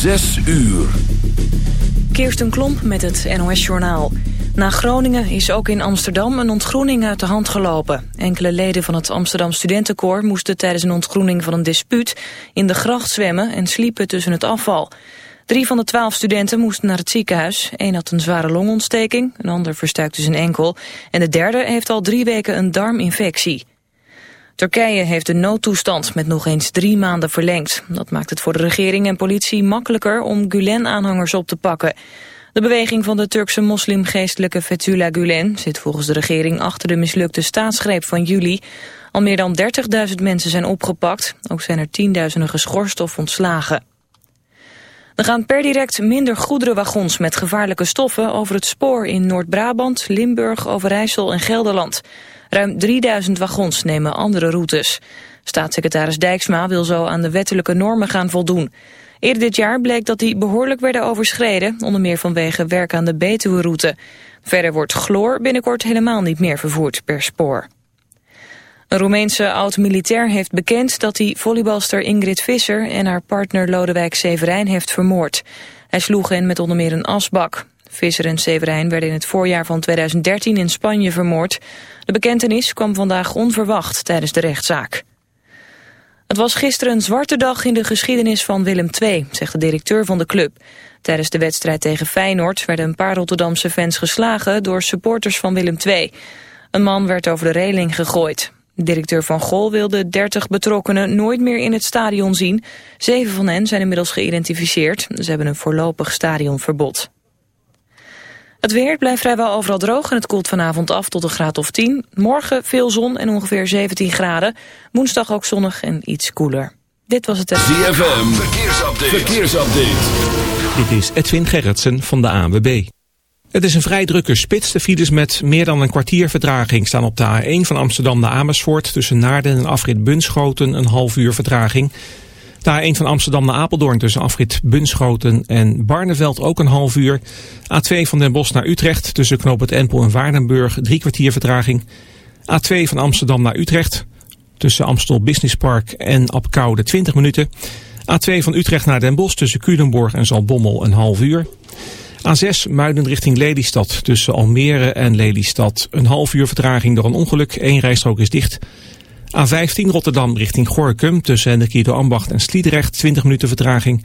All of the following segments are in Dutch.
Zes uur. Kirsten Klomp met het NOS-journaal. Na Groningen is ook in Amsterdam een ontgroening uit de hand gelopen. Enkele leden van het Amsterdam Studentenkoor moesten tijdens een ontgroening van een dispuut in de gracht zwemmen en sliepen tussen het afval. Drie van de twaalf studenten moesten naar het ziekenhuis. Eén had een zware longontsteking, een ander verstuikte zijn enkel en de derde heeft al drie weken een darminfectie. Turkije heeft de noodtoestand met nog eens drie maanden verlengd. Dat maakt het voor de regering en politie makkelijker om Gulen-aanhangers op te pakken. De beweging van de Turkse moslimgeestelijke Fethullah Gulen zit volgens de regering achter de mislukte staatsgreep van juli. Al meer dan 30.000 mensen zijn opgepakt. Ook zijn er tienduizenden geschorst of ontslagen. Er gaan per direct minder goederenwagons met gevaarlijke stoffen over het spoor in Noord-Brabant, Limburg, Overijssel en Gelderland. Ruim 3000 wagons nemen andere routes. Staatssecretaris Dijksma wil zo aan de wettelijke normen gaan voldoen. Eerder dit jaar bleek dat die behoorlijk werden overschreden, onder meer vanwege werk aan de Betuwe-route. Verder wordt chloor binnenkort helemaal niet meer vervoerd per spoor. Een Roemeense oud-militair heeft bekend dat hij volleybalster Ingrid Visser en haar partner Lodewijk Severijn heeft vermoord. Hij sloeg hen met onder meer een asbak. Visser en Severijn werden in het voorjaar van 2013 in Spanje vermoord. De bekentenis kwam vandaag onverwacht tijdens de rechtszaak. Het was gisteren een zwarte dag in de geschiedenis van Willem II, zegt de directeur van de club. Tijdens de wedstrijd tegen Feyenoord werden een paar Rotterdamse fans geslagen door supporters van Willem II. Een man werd over de reling gegooid. Directeur Van Gol wilde 30 betrokkenen nooit meer in het stadion zien. Zeven van hen zijn inmiddels geïdentificeerd. Ze hebben een voorlopig stadionverbod. Het weer blijft vrijwel overal droog en het koelt vanavond af tot een graad of 10. Morgen veel zon en ongeveer 17 graden. Woensdag ook zonnig en iets koeler. Dit was het... ZFM, verkeersupdate. verkeersupdate. Dit is Edwin Gerritsen van de ANWB. Het is een vrij drukke spits. De files met meer dan een kwartier vertraging staan op de A1 van Amsterdam naar Amersfoort... tussen Naarden en afrit Bunschoten een half uur vertraging... De A1 van Amsterdam naar Apeldoorn tussen afrit Bunschoten en Barneveld ook een half uur. A2 van Den Bosch naar Utrecht tussen Knoop het Empel en Waardenburg drie kwartier vertraging. A2 van Amsterdam naar Utrecht tussen Amstel Business Park en Apkoude 20 minuten. A2 van Utrecht naar Den Bosch tussen Culemborg en Zalbommel een half uur. A6 Muiden richting Lelystad tussen Almere en Lelystad. Een half uur vertraging door een ongeluk. Eén rijstrook is dicht. A15 Rotterdam richting Gorkum tussen Hendrikido Ambacht en Sliedrecht 20 minuten vertraging.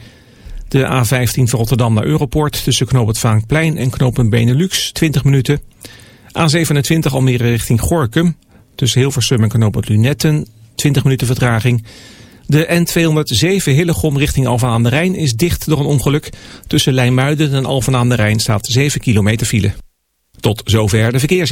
De A15 van Rotterdam naar Europort tussen Knoop het Vaanplein en Knoop Benelux 20 minuten. A27 Almere richting Gorkum tussen Hilversum en Knoop het Lunetten 20 minuten vertraging. De N207 Hillegom richting Alphen aan de Rijn is dicht door een ongeluk. Tussen Lijnmuiden en Alphen aan de Rijn staat 7 kilometer file. Tot zover de verkeers.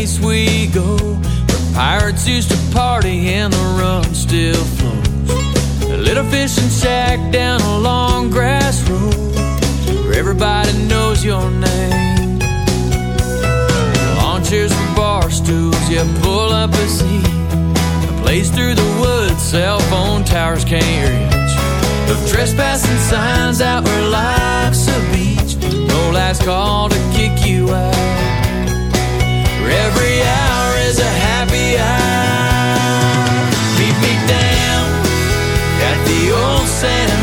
Place we go where pirates used to party and the rum still flows. A little fishing shack down a long grass road where everybody knows your name. Lawn chairs and bar stools you pull up a seat. A place through the woods, cell phone towers can't reach. No trespassing signs out where life's a beach. No last call to kick you out. Every hour is a happy hour. Me down at the old sandbar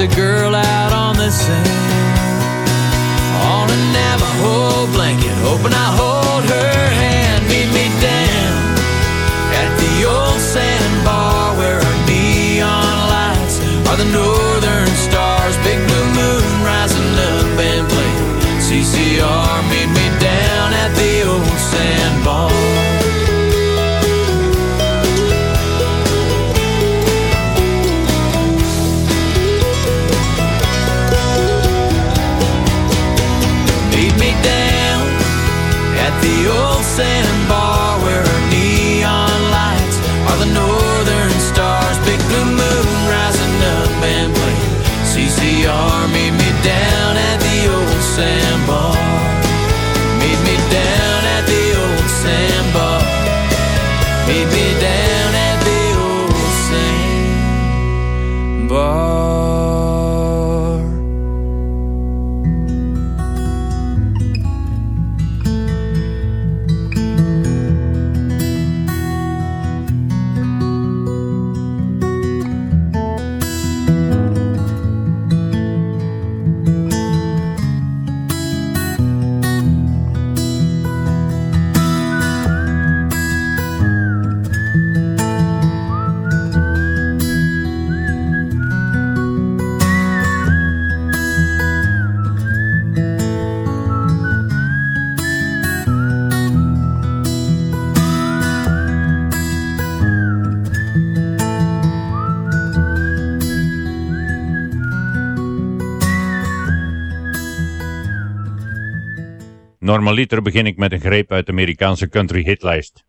A girl out on the sand. On a Navajo blanket, hoping I hold Normaliter begin ik met een greep uit de Amerikaanse country hitlijst.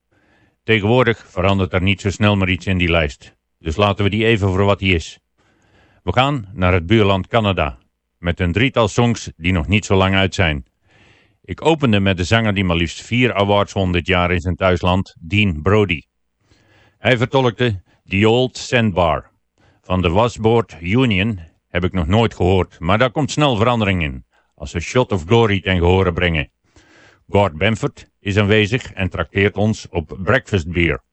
Tegenwoordig verandert er niet zo snel maar iets in die lijst. Dus laten we die even voor wat die is. We gaan naar het buurland Canada. Met een drietal songs die nog niet zo lang uit zijn. Ik opende met de zanger die maar liefst vier awards won dit jaar in zijn thuisland, Dean Brody. Hij vertolkte The Old Sandbar. Van de Wasboard Union heb ik nog nooit gehoord, maar daar komt snel verandering in. Als we Shot of Glory ten gehore brengen. Gord Bamford is aanwezig en trakteert ons op breakfast beer.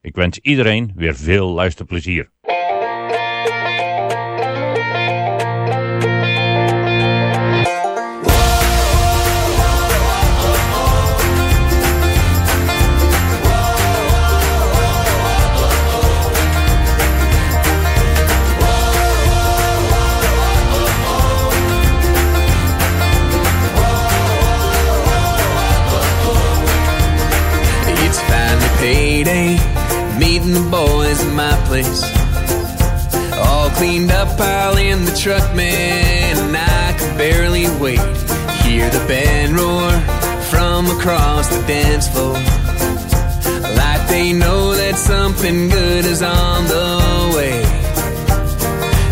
Ik wens iedereen weer veel luisterplezier. Meeting the boys in my place. All cleaned up, pile in the truck, man, and I could barely wait. Hear the band roar from across the dance floor. Like they know that something good is on the way.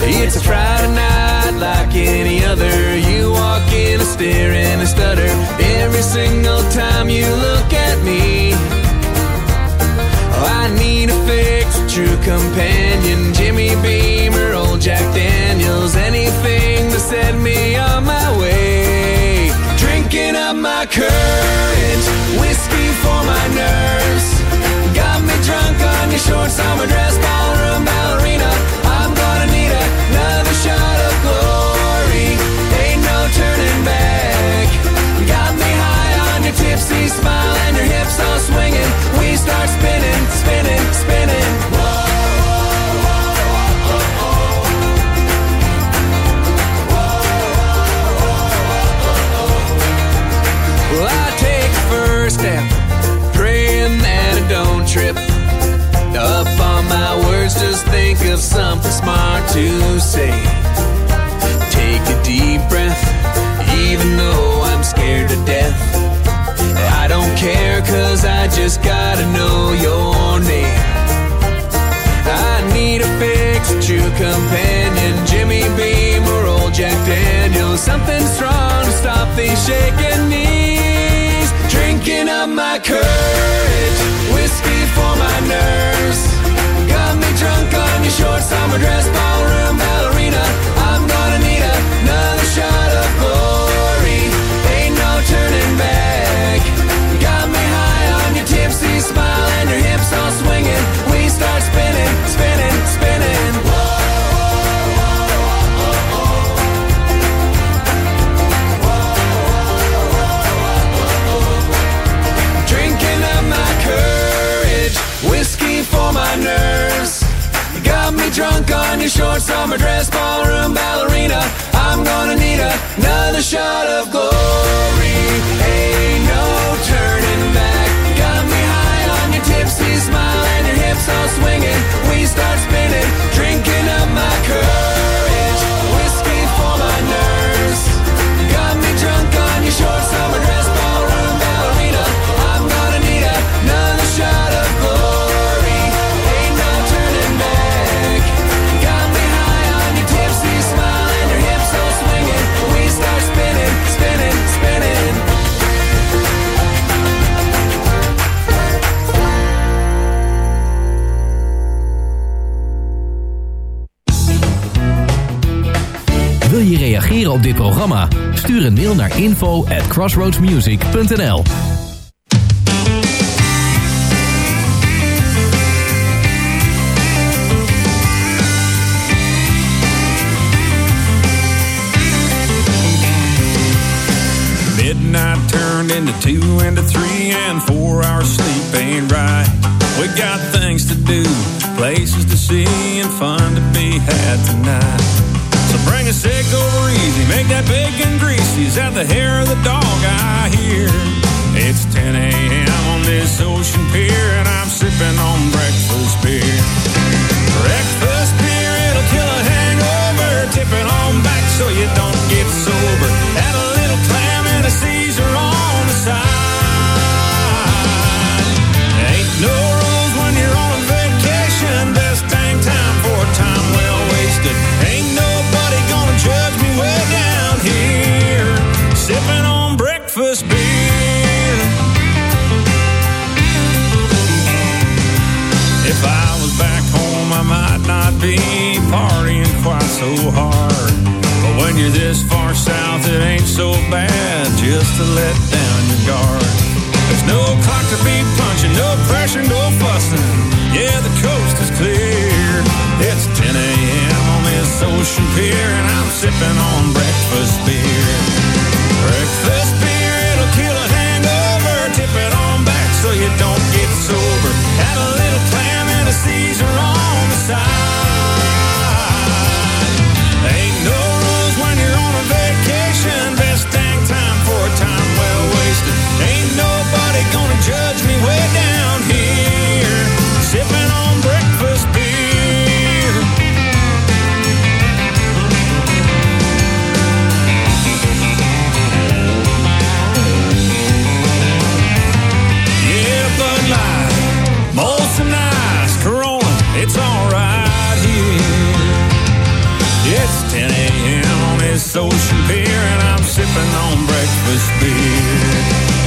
It's a Friday night like any other. You walk in a stare and a stutter every single time you look at me. I need a fix, a true companion. Jimmy Beam or old Jack Daniels, anything to set me on my way. Drinking up my courage, whiskey for my nerves. Got me drunk on your short summer dress, ballroom ballerina. I'm gonna need another shot of glory. Ain't no turning back. Got me high on your tipsy smile and your hips all swinging. We start spinning, to say. Take a deep breath, even though I'm scared to death. I don't care, cause I just gotta know your name. I need a fix, true companion, Jimmy Beam or old Jack Daniels. Something strong to stop these shaking knees. Drinking up my courage, whiskey for my nerves. Drunk on your short summer dress, ballroom ballerina. I'm gonna need another shot of glory. Ain't no turning back. You Got me high on your tipsy smile and your hips all swinging. Drunk on your short summer dress, ballroom ballerina. I'm gonna need another shot of glory. Op dit programma? Stuur een mail naar info at crossroadsmusic.nl Midnight turned into two into three and four hours sleep ain't right. We got things to do, places to see, and fun to be had tonight. So bring a sick over easy, make that bacon greasy. Is that the hair of the dog I hear? It's 10 a.m. on this ocean pier, and I'm sipping on breakfast beer. Breakfast beer, it'll kill a hangover. Tip it on back so you don't not be partying quite so hard. But when you're this far south, it ain't so bad just to let down your guard. There's no clock to be punching, no pressure, no fussing. Yeah, the coast is clear. It's 10 a.m. on this ocean pier, and I'm sipping on breakfast beer. Breakfast beer, it'll kill a hangover. Tip it on back so you don't get sober. Add a little clam and a Caesar on ocean pier, and I'm sipping on breakfast beer.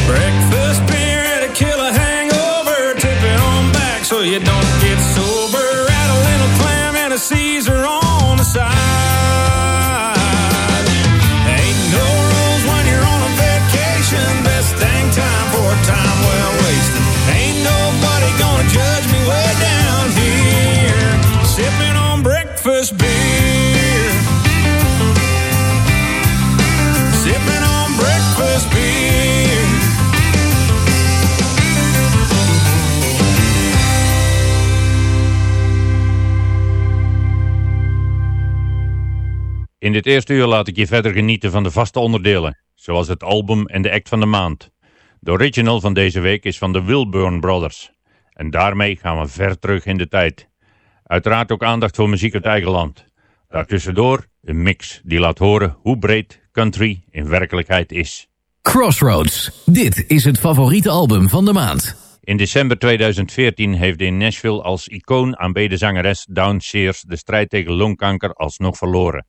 Breakfast beer, it'll kill a hangover. Tip it on back so you don't dit eerste uur laat ik je verder genieten van de vaste onderdelen, zoals het album en de act van de maand. De original van deze week is van de Wilburn Brothers. En daarmee gaan we ver terug in de tijd. Uiteraard ook aandacht voor muziek uit eigen land. Daartussendoor een mix die laat horen hoe breed country in werkelijkheid is. Crossroads. Dit is het favoriete album van de maand. In december 2014 heeft de in Nashville als icoon aanbeden zangeres Dawn Sears de strijd tegen longkanker alsnog verloren.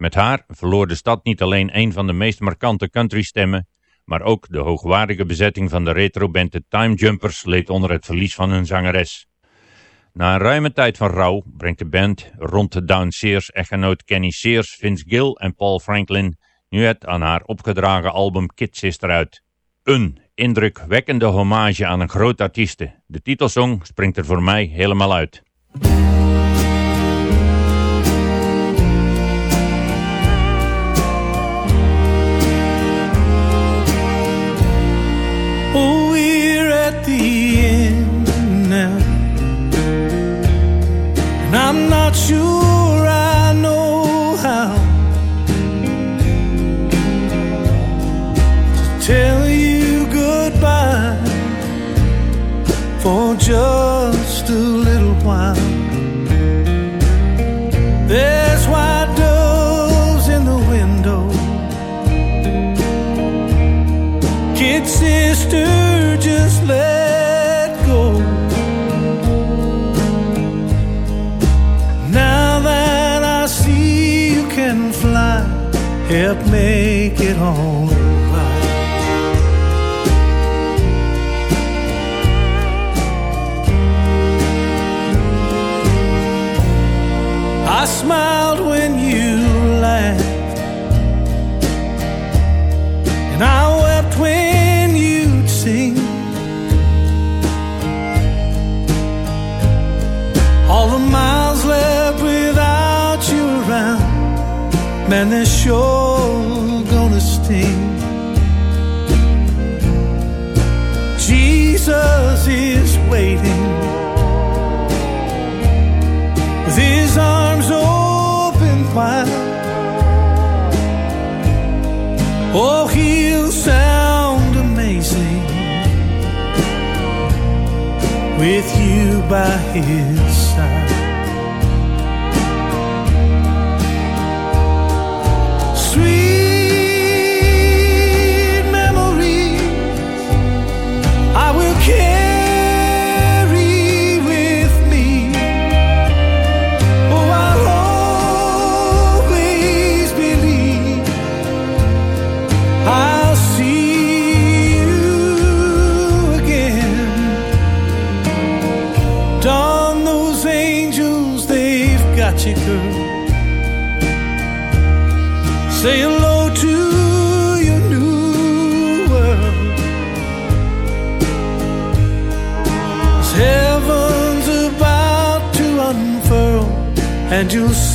Met haar verloor de stad niet alleen een van de meest markante countrystemmen, maar ook de hoogwaardige bezetting van de retroband The Time Jumpers leed onder het verlies van hun zangeres. Na een ruime tijd van rouw brengt de band rond de Down Sears echtgenoot Kenny Sears, Vince Gill en Paul Franklin nu het aan haar opgedragen album Kid Sister uit. Een indrukwekkende hommage aan een groot artieste. De titelsong springt er voor mij helemaal uit. Not sure I know how to tell you goodbye for just a make it all right. I smiled when you by his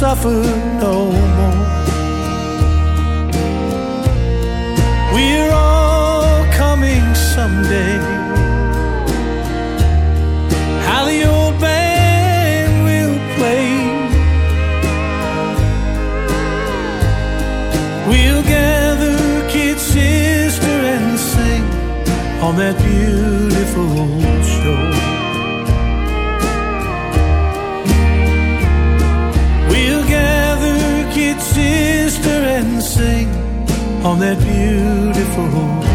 suffer no more. We're all coming someday. How the old band will play. We'll gather, kid, sister, and sing on that beautiful sing on that beautiful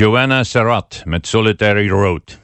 Joanna Serrat met Solitary Road.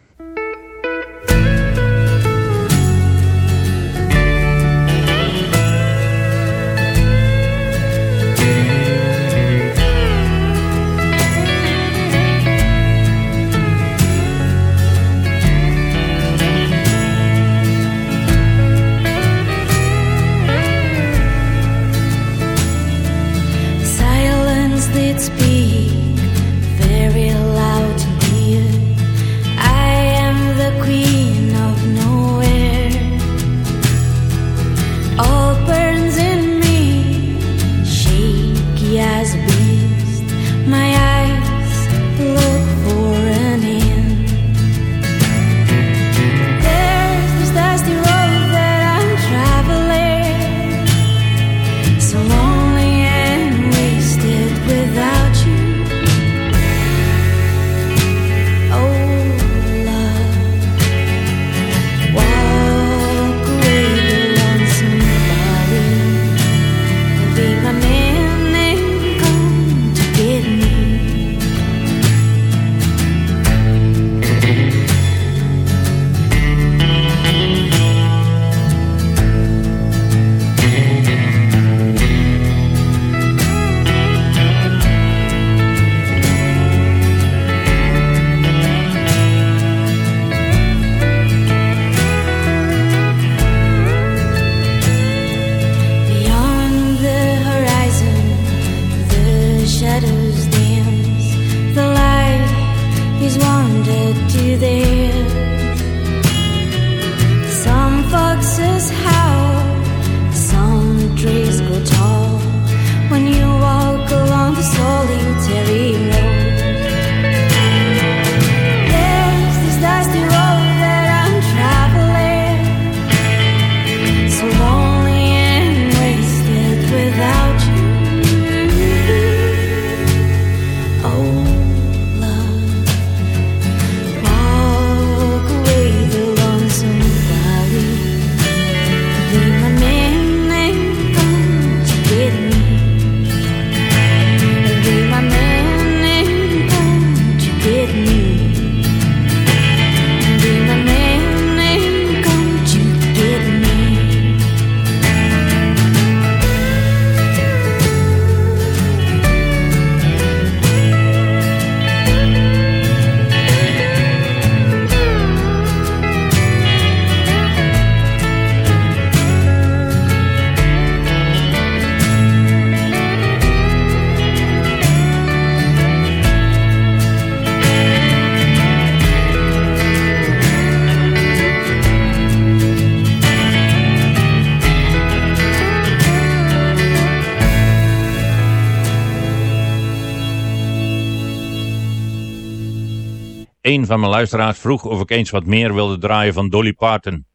Een van mijn luisteraars vroeg of ik eens wat meer wilde draaien van Dolly Parton.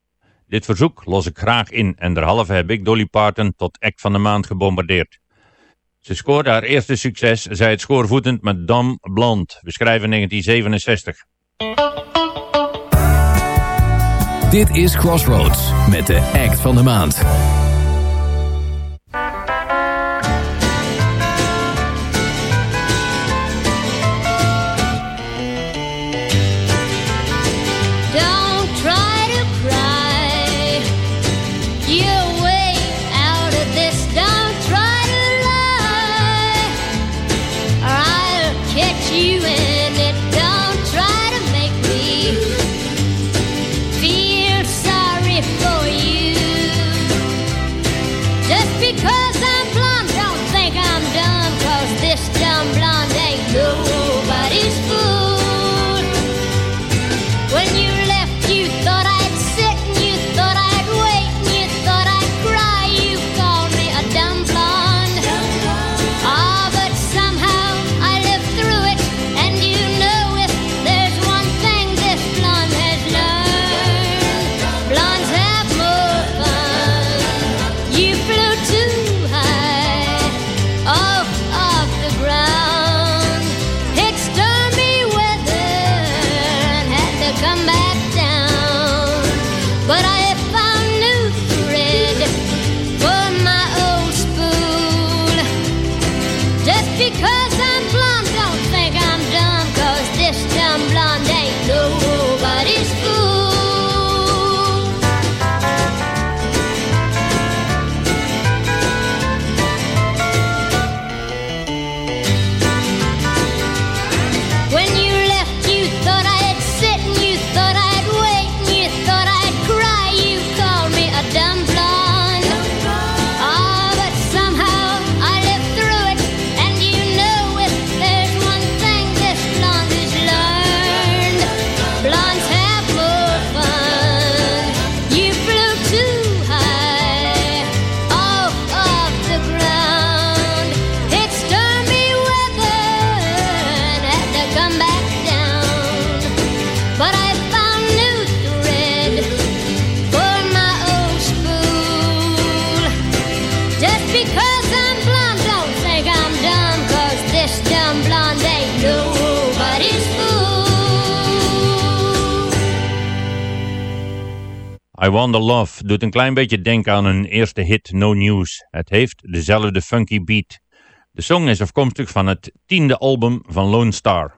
Dit verzoek los ik graag in en derhalve heb ik Dolly Parton tot act van de maand gebombardeerd. Ze scoorde haar eerste succes, zij het schoorvoetend met Dam Bland. We schrijven 1967. Dit is Crossroads met de act van de maand. Love doet een klein beetje denken aan hun eerste hit No News. Het heeft dezelfde funky beat. De song is afkomstig van het tiende album van Lone Star.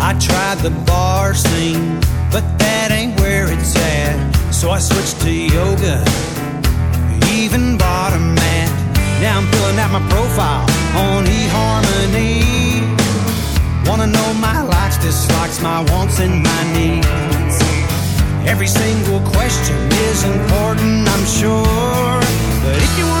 I tried the bar scene, but that ain't where it's at. So I switched to yoga. even bought a man. Now I'm filling out my profile on eHarmony. Wanna know my likes, dislikes, my wants, and my needs. Every single question is important, I'm sure. But if you want.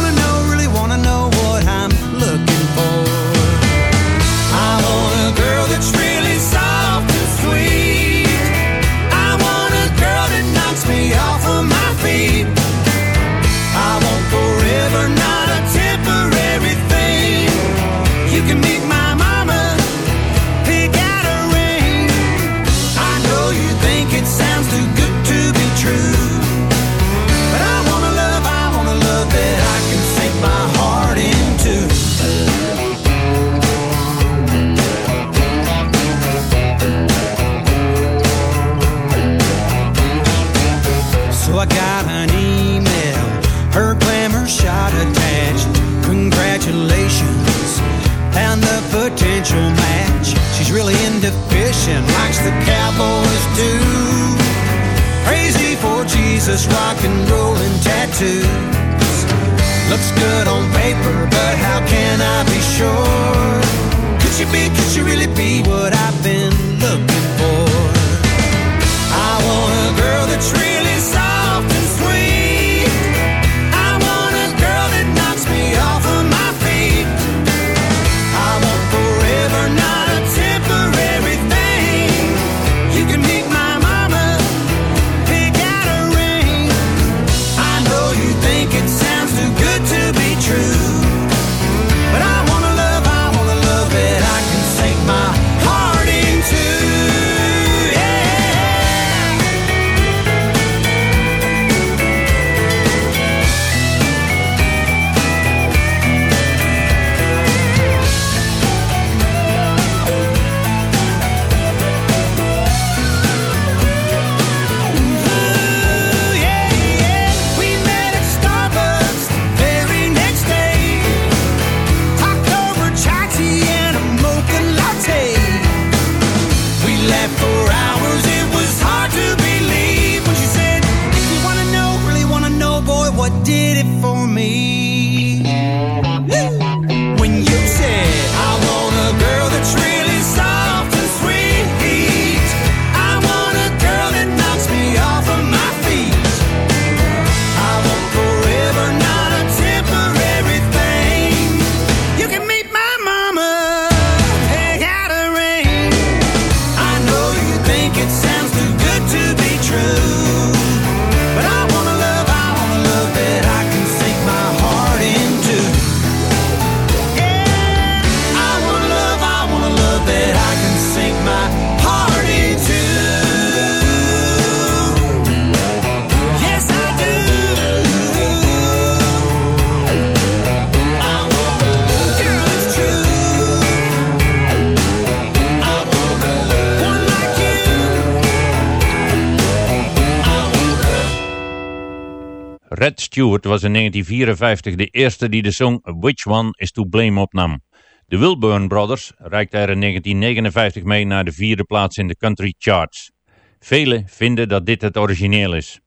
Stewart was in 1954 de eerste die de song Which One Is To Blame opnam. De Wilburn Brothers reikte er in 1959 mee naar de vierde plaats in de country charts. Velen vinden dat dit het origineel is.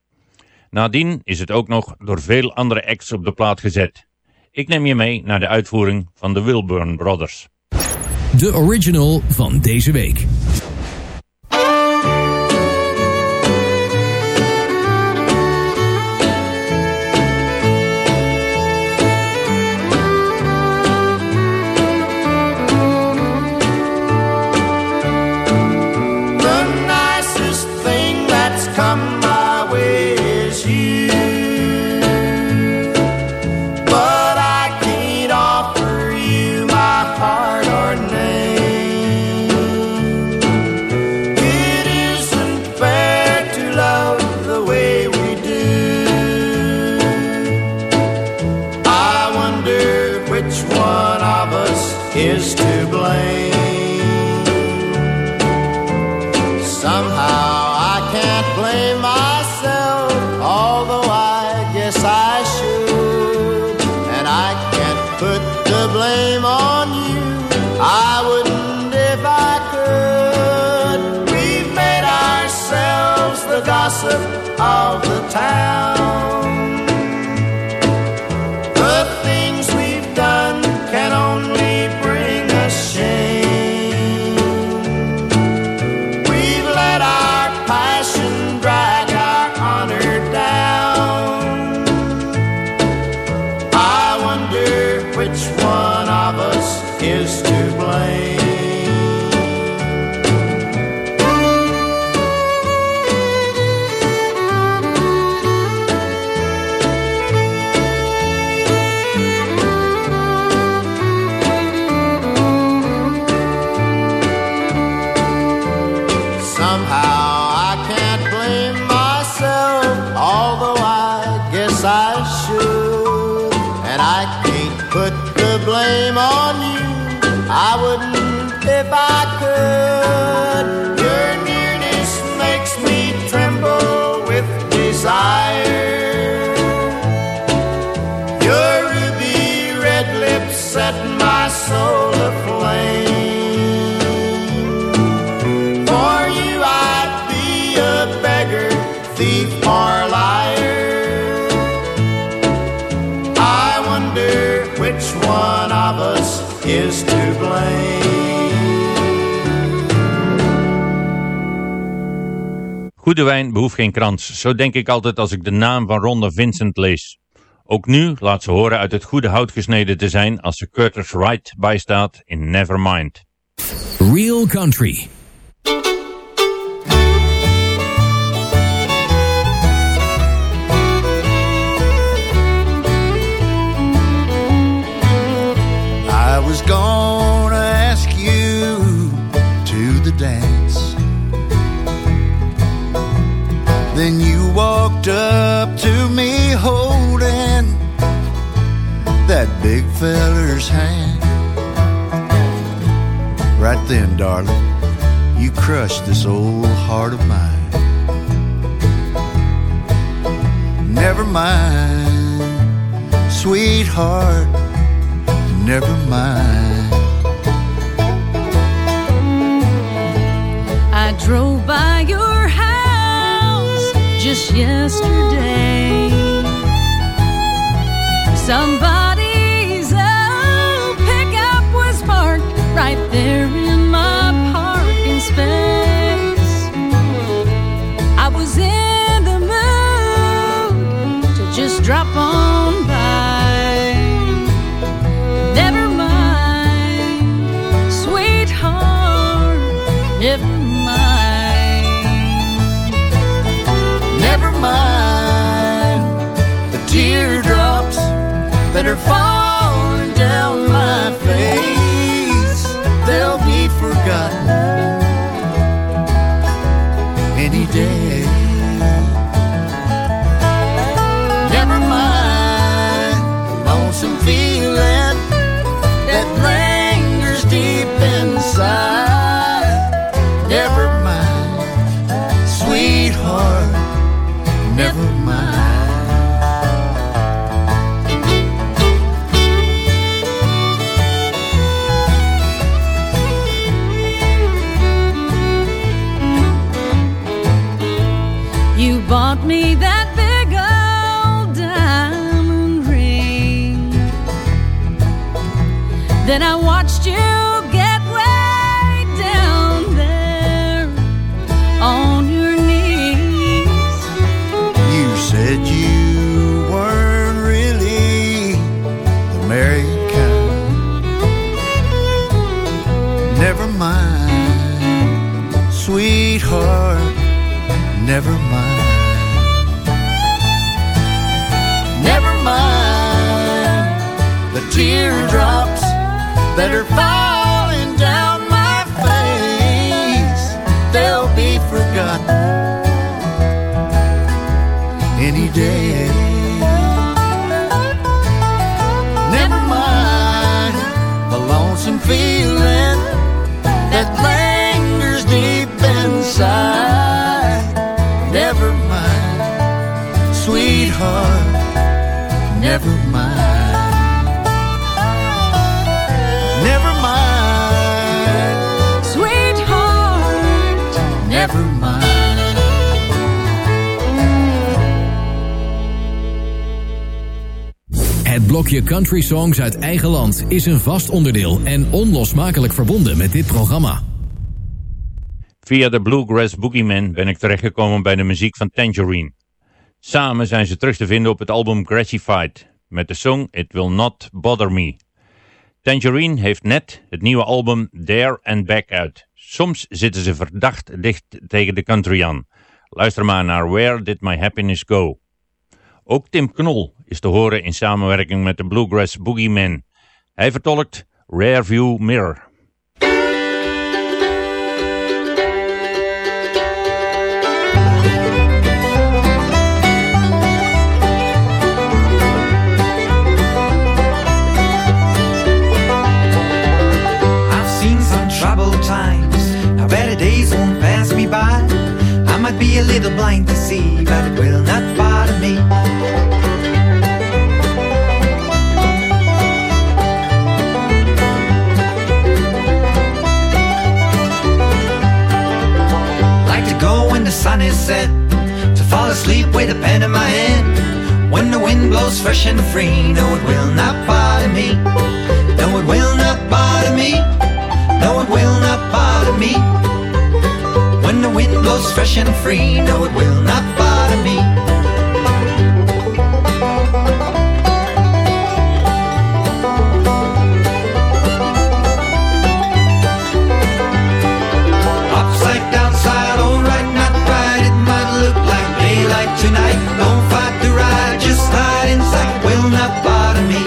Nadien is het ook nog door veel andere acts op de plaat gezet. Ik neem je mee naar de uitvoering van de Wilburn Brothers. De original van deze week. My soul aflame. For you, I'd be a beggar, thief, or liar. I wonder which one of us is to blame. Goede wijn behoeft geen krans. Zo denk ik altijd als ik de naam van Ronda Vincent lees. Ook nu laat ze horen uit het goede hout gesneden te zijn als ze Curtis Wright bijstaat in Nevermind. Real Country. I was gonna ask you to the dance. Then you walked up that big feller's hand. Right then, darling, you crushed this old heart of mine. Never mind, sweetheart never mind. I drove by your house just yesterday. Somebody's that are falling teardrops that are falling Blokje country songs uit eigen land is een vast onderdeel en onlosmakelijk verbonden met dit programma. Via de Bluegrass Boogeyman ben ik terechtgekomen bij de muziek van Tangerine. Samen zijn ze terug te vinden op het album Gratified, met de song It Will Not Bother Me. Tangerine heeft net het nieuwe album There and Back uit. Soms zitten ze verdacht dicht tegen de country aan. Luister maar naar Where Did My Happiness Go? Ook Tim Knol is te horen in samenwerking met de Bluegrass Boogeyman. Hij vertolkt Rearview Mirror. Troubled times. Now better days won't pass me by. I might be a little blind to see, but it will not is set, to fall asleep with a pen in my hand. When the wind blows fresh and free, no, it will not bother me. No, it will not bother me. No, it will not bother me. When the wind blows fresh and free, no, it will not bother me. Daylight tonight. Don't fight the ride, just hide inside. Will not bother me.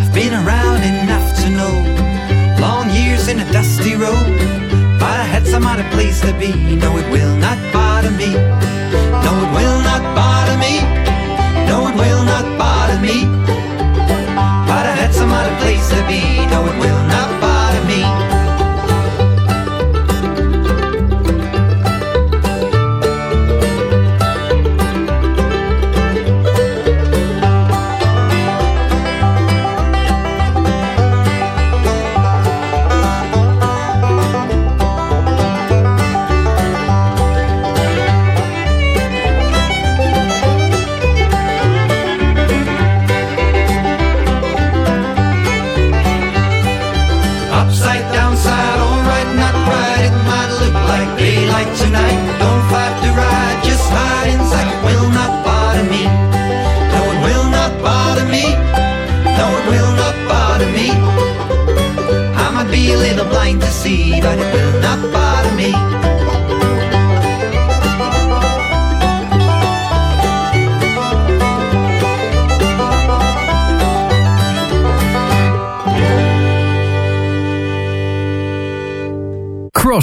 I've been around enough to know long years in a dusty road. But I had some other place to be. No, it will not bother me.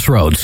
Crossroads,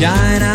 shine.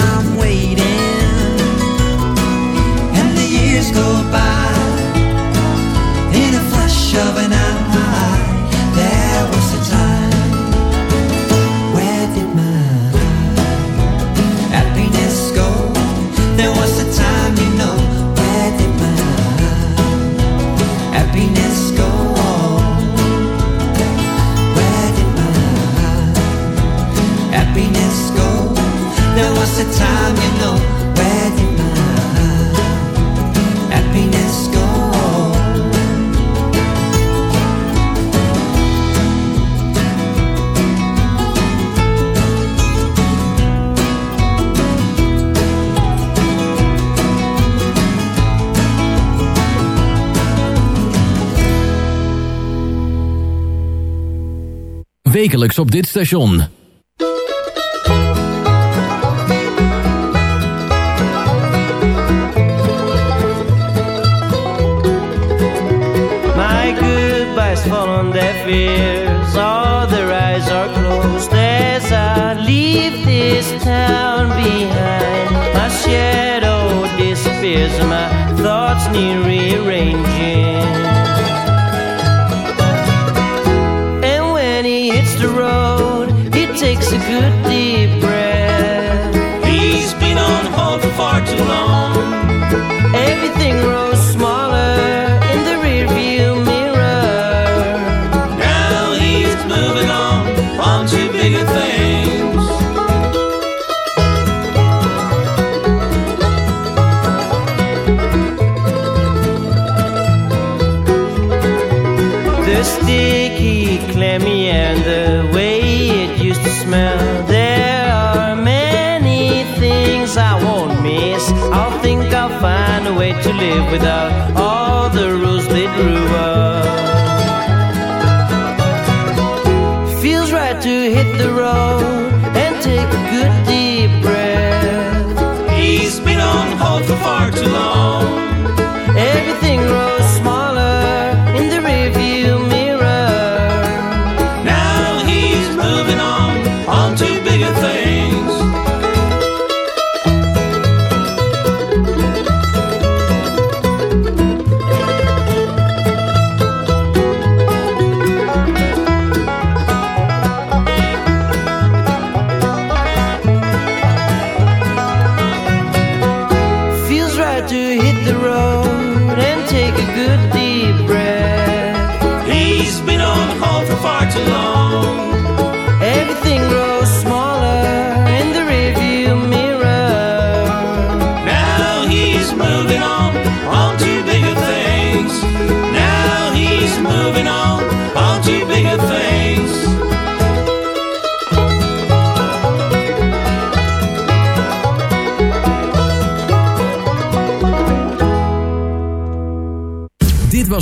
Wekelijks op dit station. My goodbyes fall on deaf ears. All their eyes are closed as I leave this town behind. My shadow disappears my thoughts need The sticky, clammy, and the way it used to smell. There are many things I won't miss. I'll think I'll find a way to live without all the rules they drew up. Feels right to hit the road and take a good deep breath. He's been on hold for far too long.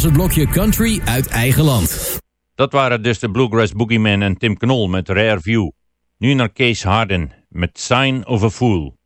Het blokje Country uit eigen land. Dat waren dus de Bluegrass Boogeyman en Tim Knol met Rare View. Nu naar Kees Harden met Sign of a Fool.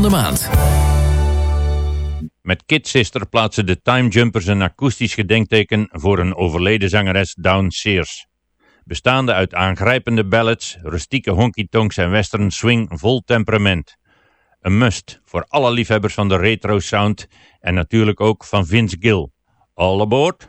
Van de maand. Met Kid Sister plaatsen de Time Jumpers een akoestisch gedenkteken voor een overleden zangeres Dawn Sears. Bestaande uit aangrijpende ballads, rustieke honky-tonks en western swing vol temperament. Een must voor alle liefhebbers van de retro sound en natuurlijk ook van Vince Gill. All aboard?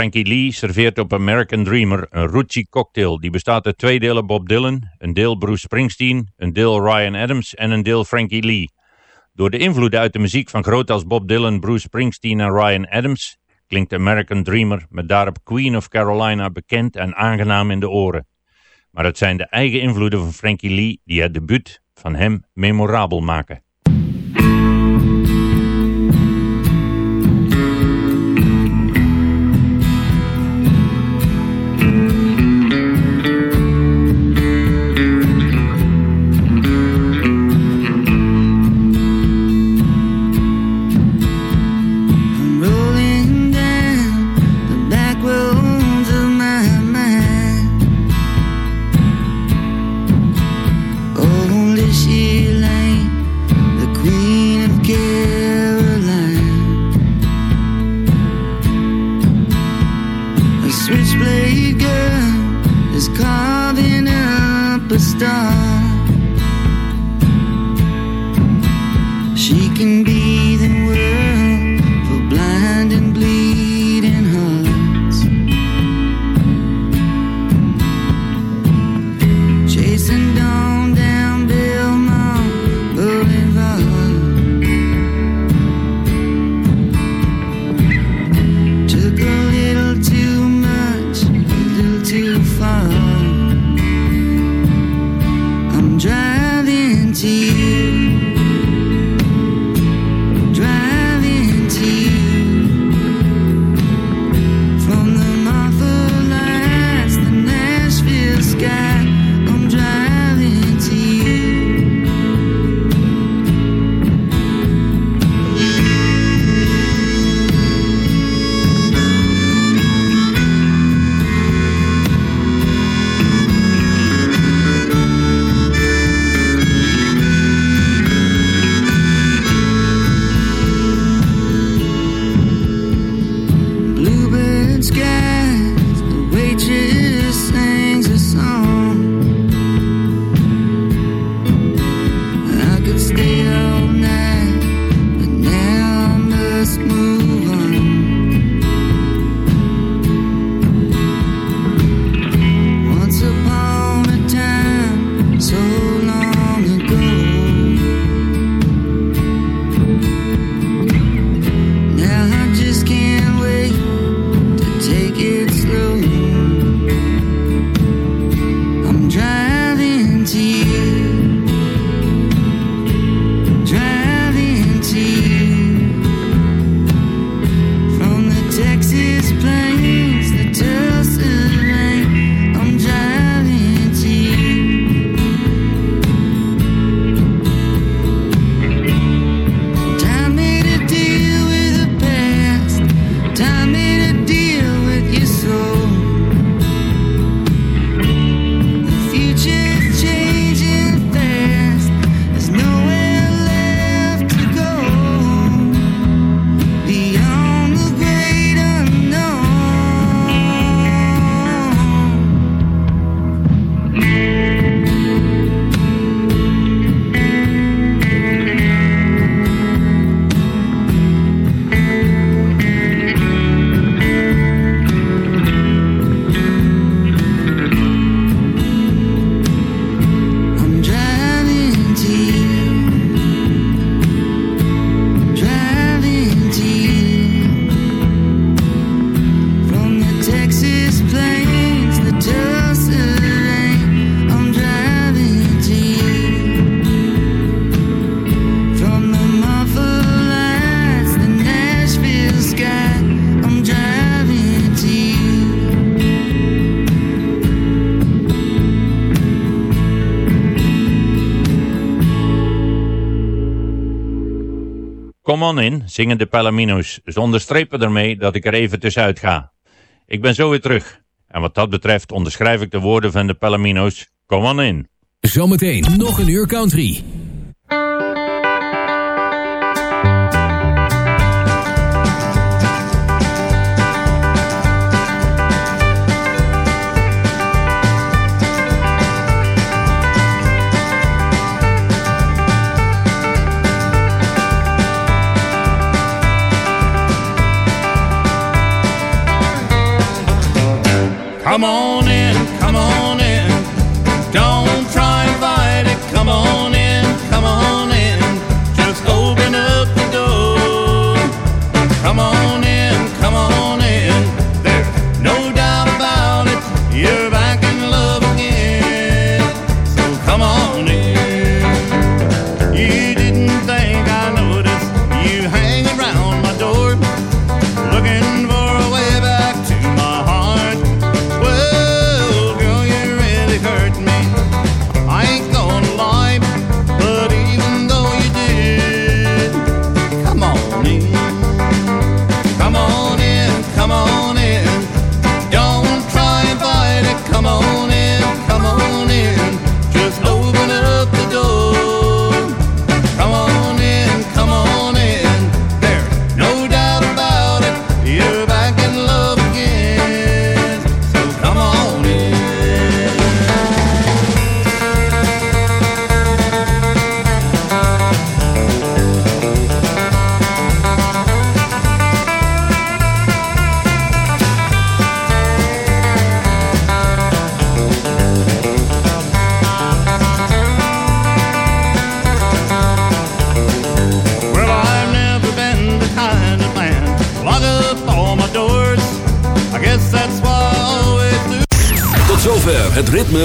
Frankie Lee serveert op American Dreamer een Rucci cocktail. Die bestaat uit twee delen Bob Dylan, een deel Bruce Springsteen, een deel Ryan Adams en een deel Frankie Lee. Door de invloeden uit de muziek van groot als Bob Dylan, Bruce Springsteen en Ryan Adams klinkt American Dreamer met daarop Queen of Carolina bekend en aangenaam in de oren. Maar het zijn de eigen invloeden van Frankie Lee die het debuut van hem memorabel maken. She can be. Come on in zingen de Palomino's, zonder strepen ermee dat ik er even tussenuit ga. Ik ben zo weer terug. En wat dat betreft onderschrijf ik de woorden van de Palomino's. Come on in. Zometeen nog een uur country. Come on